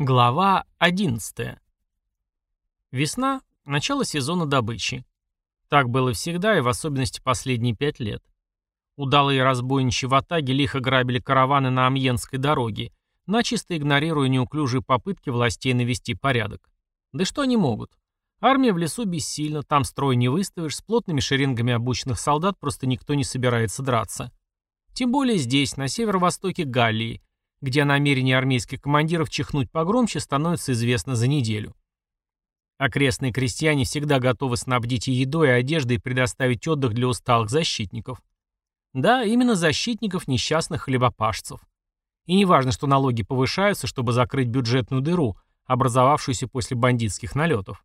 Глава 11. Весна – начало сезона добычи. Так было всегда и в особенности последние пять лет. Удалые разбойничьи в Атаге лихо грабили караваны на Амьенской дороге, начисто игнорируя неуклюжие попытки властей навести порядок. Да что они могут? Армия в лесу бессильна, там строй не выставишь, с плотными шеренгами обученных солдат просто никто не собирается драться. Тем более здесь, на северо-востоке Галлии, где о намерении армейских командиров чихнуть погромче становится известно за неделю. Окрестные крестьяне всегда готовы снабдить и едой, и одеждой и предоставить отдых для усталых защитников. Да, именно защитников несчастных хлебопашцев. И не важно, что налоги повышаются, чтобы закрыть бюджетную дыру, образовавшуюся после бандитских налетов.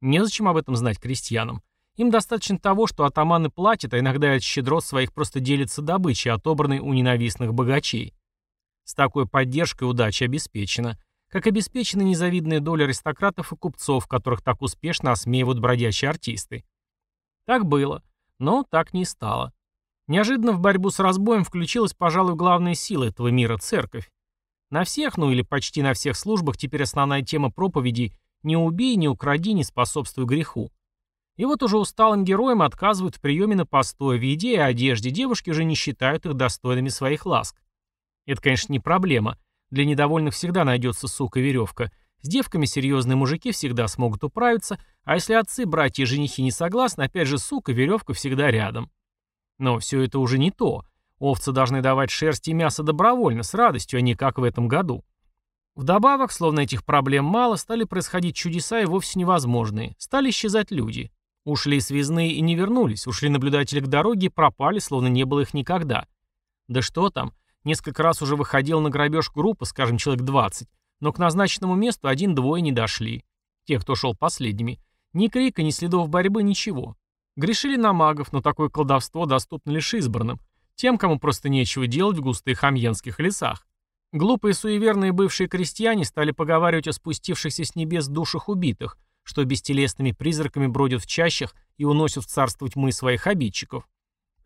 Незачем об этом знать крестьянам. Им достаточно того, что атаманы платят, а иногда от щедрот своих просто делятся добычей, отобранной у ненавистных богачей. С такой поддержкой удача обеспечена. Как обеспечена незавидная доля аристократов и купцов, которых так успешно осмеивают бродячие артисты. Так было, но так не стало. Неожиданно в борьбу с разбоем включилась, пожалуй, главная сила этого мира – церковь. На всех, ну или почти на всех службах теперь основная тема проповедей «Не убей, не укради, не способствуй греху». И вот уже усталым героям отказывают в приеме на постой, в еде и одежде, девушки уже не считают их достойными своих ласк. Это, конечно, не проблема. Для недовольных всегда найдется сука веревка. С девками серьезные мужики всегда смогут управиться, а если отцы, братья и женихи не согласны, опять же сука, веревка всегда рядом. Но все это уже не то. Овцы должны давать шерсть и мясо добровольно, с радостью, а не как в этом году. Вдобавок, словно этих проблем мало, стали происходить чудеса и вовсе невозможные. Стали исчезать люди. Ушли связные и не вернулись, ушли наблюдатели к дороге и пропали, словно не было их никогда. Да что там, Несколько раз уже выходил на грабеж группа, скажем, человек 20, но к назначенному месту один-двое не дошли. Те, кто шел последними. Ни крика, ни следов борьбы, ничего. Грешили на магов, но такое колдовство доступно лишь избранным. Тем, кому просто нечего делать в густых амьенских лесах. Глупые суеверные бывшие крестьяне стали поговаривать о спустившихся с небес душах убитых, что бестелесными призраками бродят в чащах и уносят в царство тьмы своих обидчиков.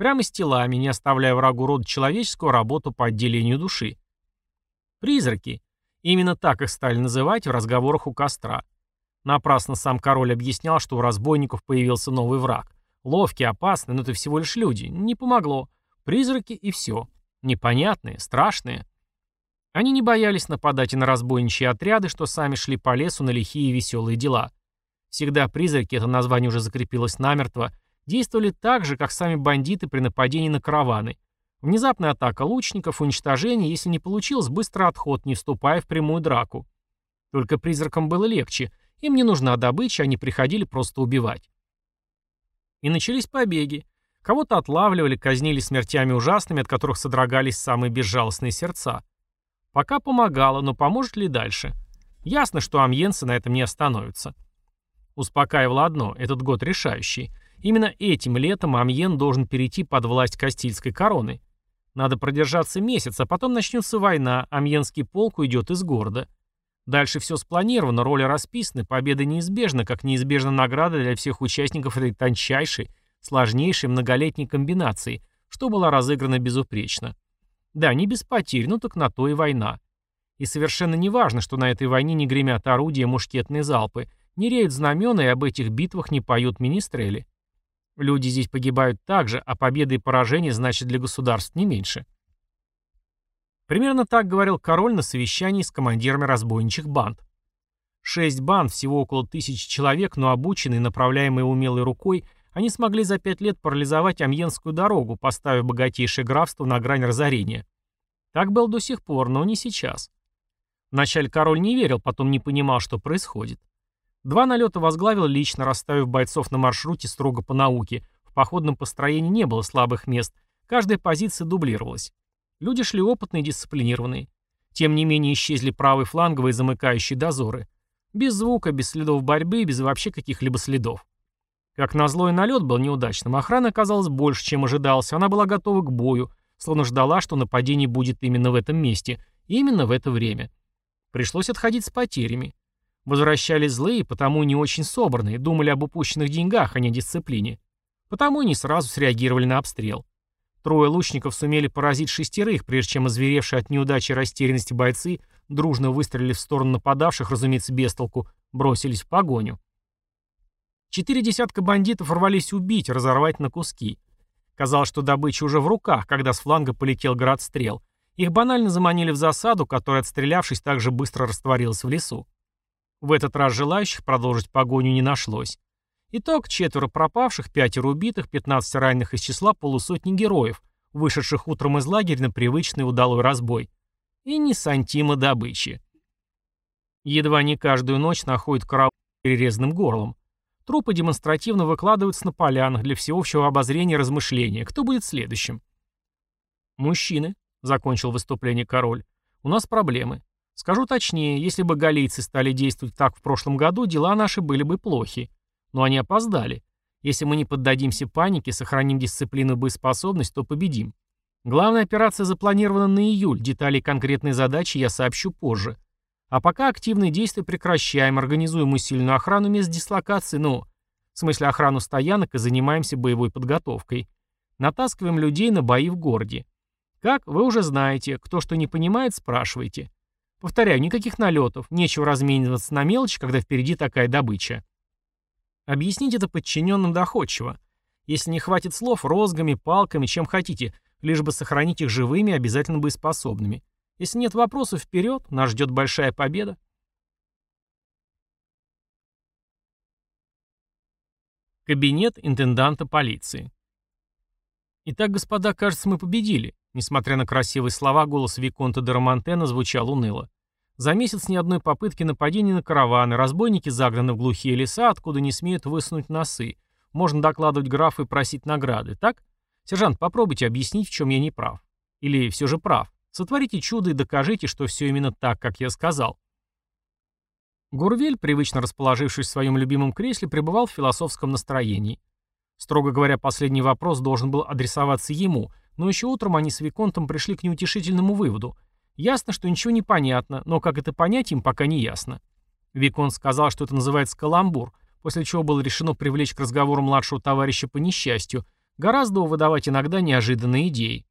Прямо с телами, не оставляя врагу рода человеческого работу по отделению души. Призраки. Именно так их стали называть в разговорах у костра. Напрасно сам король объяснял, что у разбойников появился новый враг. Ловкий, опасный, но это всего лишь люди. Не помогло. Призраки и все. Непонятные, страшные. Они не боялись нападать и на разбойничьи отряды, что сами шли по лесу на лихие и веселые дела. Всегда призраки, это название уже закрепилось намертво, действовали так же, как сами бандиты при нападении на караваны. Внезапная атака лучников, уничтожение, если не получилось, быстрый отход, не вступая в прямую драку. Только призракам было легче, им не нужна добыча, они приходили просто убивать. И начались побеги. Кого-то отлавливали, казнили смертями ужасными, от которых содрогались самые безжалостные сердца. Пока помогало, но поможет ли дальше? Ясно, что амьенцы на этом не остановятся. Успокаивало одно, этот год решающий. Именно этим летом Амьен должен перейти под власть Кастильской короны. Надо продержаться месяц, а потом начнется война, Амьенский полк уйдет из города. Дальше все спланировано, роли расписаны, победа неизбежна, как неизбежна награда для всех участников этой тончайшей, сложнейшей многолетней комбинации, что была разыграна безупречно. Да, не без потерь, но так на то и война. И совершенно не важно, что на этой войне не гремят орудия, мушкетные залпы, не реют знамена и об этих битвах не поют министрели. Люди здесь погибают так же, а победы и поражения значат для государств не меньше. Примерно так говорил король на совещании с командирами разбойничьих банд. Шесть банд, всего около тысячи человек, но обученные, направляемые умелой рукой, они смогли за пять лет парализовать Амьенскую дорогу, поставив богатейшее графство на грань разорения. Так было до сих пор, но не сейчас. Вначале король не верил, потом не понимал, что происходит. Два налета возглавил лично, расставив бойцов на маршруте строго по науке. В походном построении не было слабых мест. Каждая позиция дублировалась. Люди шли опытные и дисциплинированные. Тем не менее исчезли правые фланговые замыкающие дозоры. Без звука, без следов борьбы, без вообще каких-либо следов. Как назло и налет был неудачным, охрана оказалась больше, чем ожидалось. Она была готова к бою, словно ждала, что нападение будет именно в этом месте, именно в это время. Пришлось отходить с потерями. Возвращались злые, потому не очень собранные, думали об упущенных деньгах, а не о дисциплине. Потому и не сразу среагировали на обстрел. Трое лучников сумели поразить шестерых, прежде чем озверевшие от неудачи и растерянности бойцы, дружно выстрелили в сторону нападавших, разумеется, без толку, бросились в погоню. Четыре десятка бандитов рвались убить, разорвать на куски. Казалось, что добыча уже в руках, когда с фланга полетел град стрел. Их банально заманили в засаду, которая, отстрелявшись, также быстро растворилась в лесу. В этот раз желающих продолжить погоню не нашлось. Итог – четверо пропавших, пятеро убитых, 15 раненых из числа полусотни героев, вышедших утром из лагеря на привычный удалой разбой. И не сантима добычи. Едва не каждую ночь находят караул перерезанным горлом. Трупы демонстративно выкладываются на полянах для всеобщего обозрения и размышления. Кто будет следующим? «Мужчины», — закончил выступление король, — «у нас проблемы. Скажу точнее, если бы галийцы стали действовать так в прошлом году, дела наши были бы плохи. Но они опоздали. Если мы не поддадимся панике, сохраним дисциплину и боеспособность, то победим. Главная операция запланирована на июль, детали конкретной задачи я сообщу позже. А пока активные действия прекращаем, организуем усиленную охрану мест дислокации, ну, в смысле охрану стоянок и занимаемся боевой подготовкой. Натаскиваем людей на бои в городе. Как, вы уже знаете, кто что не понимает, спрашивайте. Повторяю, никаких налетов, нечего размениваться на мелочь, когда впереди такая добыча. Объяснить это подчиненным доходчиво. Если не хватит слов, розгами, палками, чем хотите, лишь бы сохранить их живыми обязательно боеспособными. Если нет вопросов, вперед, нас ждет большая победа. Кабинет интенданта полиции. Итак, господа, кажется, мы победили. Несмотря на красивые слова, голос Виконта де Романтена звучал уныло. За месяц ни одной попытки нападения на караваны, разбойники загнаны в глухие леса, откуда не смеют высунуть носы. Можно докладывать графу и просить награды, так? Сержант, попробуйте объяснить, в чем я не прав. Или все же прав. Сотворите чудо и докажите, что все именно так, как я сказал. Гурвель, привычно расположившись в своем любимом кресле, пребывал в философском настроении. Строго говоря, последний вопрос должен был адресоваться ему, но еще утром они с Виконтом пришли к неутешительному выводу – Ясно, что ничего не понятно, но как это понять им пока не ясно. Викон сказал, что это называется каламбур, после чего было решено привлечь к разговору младшего товарища по несчастью, гораздо выдавать иногда неожиданные идеи.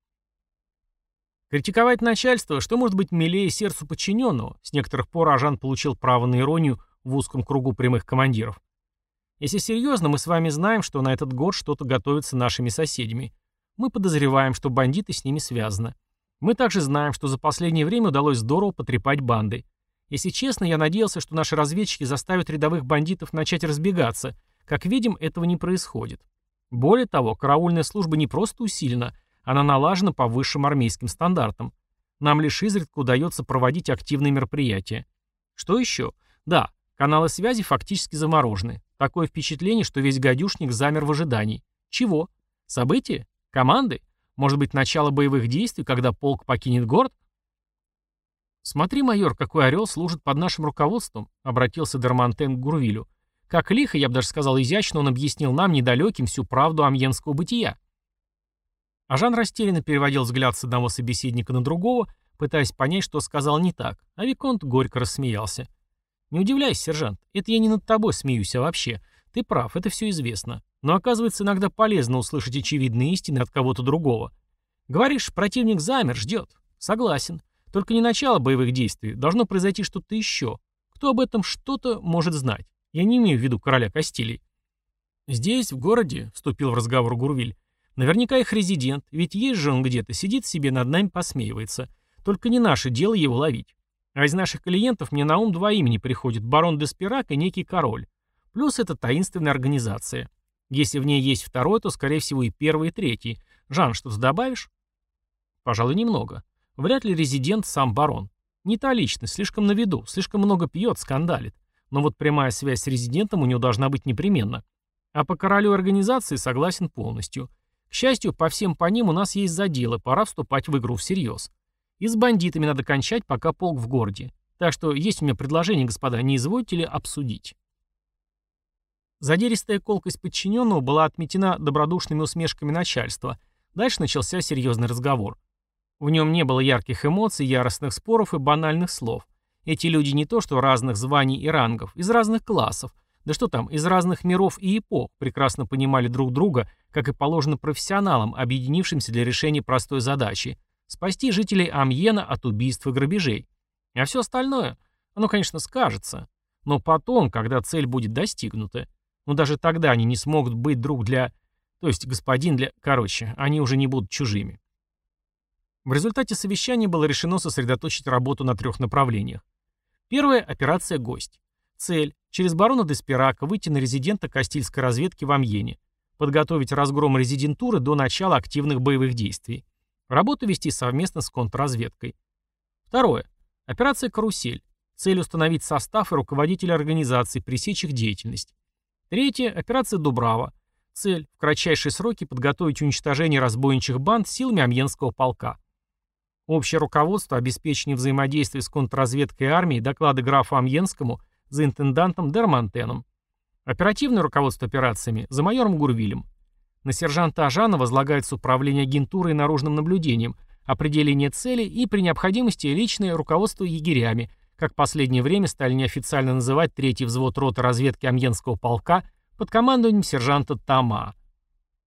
Критиковать начальство, что может быть милее сердцу подчиненного, с некоторых пор Ажан получил право на иронию в узком кругу прямых командиров. Если серьезно, мы с вами знаем, что на этот год что-то готовится нашими соседями. Мы подозреваем, что бандиты с ними связаны. Мы также знаем, что за последнее время удалось здорово потрепать банды. Если честно, я надеялся, что наши разведчики заставят рядовых бандитов начать разбегаться. Как видим, этого не происходит. Более того, караульная служба не просто усилена, она налажена по высшим армейским стандартам. Нам лишь изредка удается проводить активные мероприятия. Что еще? Да, каналы связи фактически заморожены. Такое впечатление, что весь гадюшник замер в ожидании. Чего? События? Команды? Может быть, начало боевых действий, когда полк покинет город? «Смотри, майор, какой орел служит под нашим руководством», — обратился Дермантен к Гурвилю. Как лихо, я бы даже сказал изящно, он объяснил нам, недалеким, всю правду амьенского бытия. А Жан растерянно переводил взгляд с одного собеседника на другого, пытаясь понять, что сказал не так, а Виконт горько рассмеялся. «Не удивляйся, сержант, это я не над тобой смеюсь, а вообще. Ты прав, это все известно. Но оказывается иногда полезно услышать очевидные истины от кого-то другого. Говоришь, противник замер, ждет. Согласен. Только не начало боевых действий. Должно произойти что-то еще. Кто об этом что-то может знать? Я не имею в виду короля Кастилий. Здесь, в городе, вступил в разговор Гурвиль, наверняка их резидент, ведь есть же он где-то, сидит себе над нами посмеивается. Только не наше дело его ловить. А из наших клиентов мне на ум два имени приходят, барон Деспирак и некий король. Плюс это таинственная организация. Если в ней есть второй, то, скорее всего, и первый, и третий. Жан, что-то добавишь? Пожалуй, немного. Вряд ли резидент сам барон. Не та личность, слишком на виду, слишком много пьет, скандалит. Но вот прямая связь с резидентом у него должна быть непременно. А по королю организации согласен полностью. К счастью, по всем по ним у нас есть заделы, пора вступать в игру всерьез. И с бандитами надо кончать, пока полк в городе. Так что есть у меня предложение, господа, не извольте ли обсудить? Задиристая колкость подчиненного была отметена добродушными усмешками начальства. Дальше начался серьезный разговор. В нем не было ярких эмоций, яростных споров и банальных слов. Эти люди не то что разных званий и рангов, из разных классов, да что там, из разных миров и эпох, прекрасно понимали друг друга, как и положено профессионалам, объединившимся для решения простой задачи – спасти жителей Амьена от убийств и грабежей. А все остальное, оно, конечно, скажется. Но потом, когда цель будет достигнута, ну даже тогда они не смогут быть друг для... То есть господин для... Короче, они уже не будут чужими. В результате совещания было решено сосредоточить работу на трех направлениях. Первая – операция «Гость». Цель – через барона Деспирака выйти на резидента Кастильской разведки в Амьене, подготовить разгром резидентуры до начала активных боевых действий. Работу вести совместно с контрразведкой. Второе. Операция «Карусель». Цель – установить состав и руководителя организации, пресечь их деятельность. Третье – операция «Дубрава». Цель – в кратчайшие сроки подготовить уничтожение разбойничьих банд силами Амьенского полка. Общее руководство, обеспечение взаимодействия с контрразведкой и армией, доклады графу Амьенскому за интендантом Дермантеном. Оперативное руководство операциями за майором Гурвилем. На сержанта Ажана возлагается управление агентурой и наружным наблюдением, определение целей и, при необходимости, личное руководство егерями, как последнее время стали неофициально называть третий взвод роты разведки Амьенского полка под командованием сержанта Тама.